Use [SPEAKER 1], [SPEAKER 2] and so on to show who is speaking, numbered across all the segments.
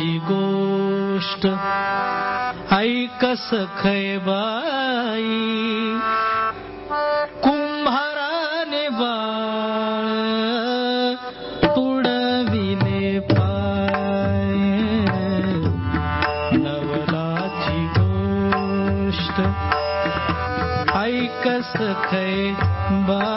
[SPEAKER 1] नवलाची गोष्ट ऐकस खईबाई कुम्हराने बाल तुडविने पाई नवलाची गोष्ट ऐकस खईबाई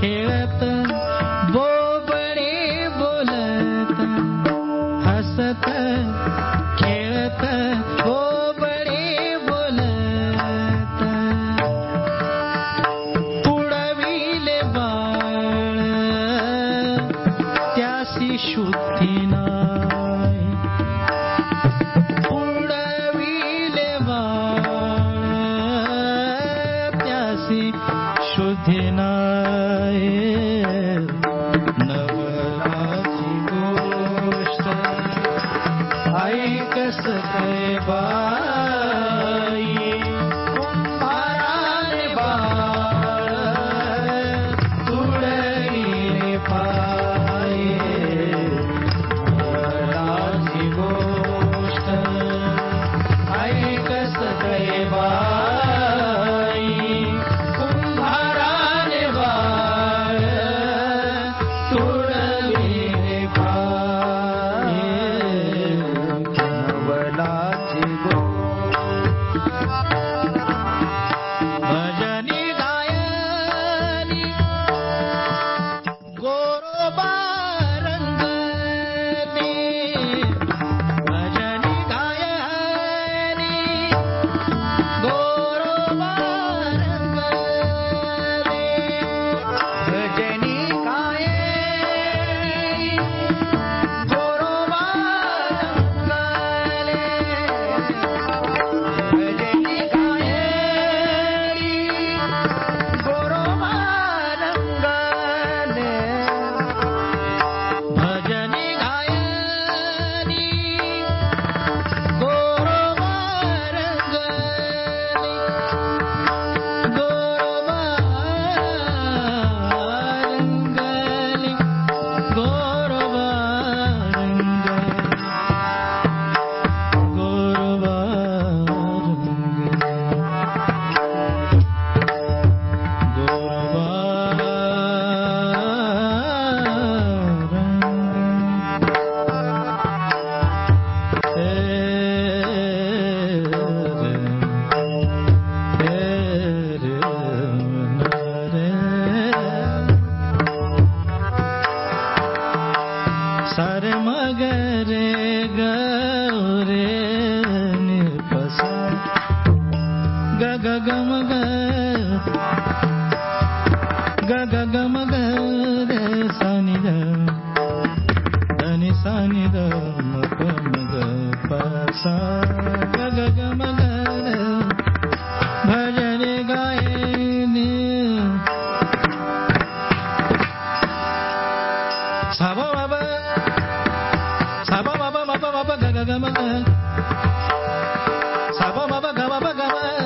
[SPEAKER 1] खेळत గగ గమగ గగ గమగ రే సనిద దని సనిద మగ మగ పసా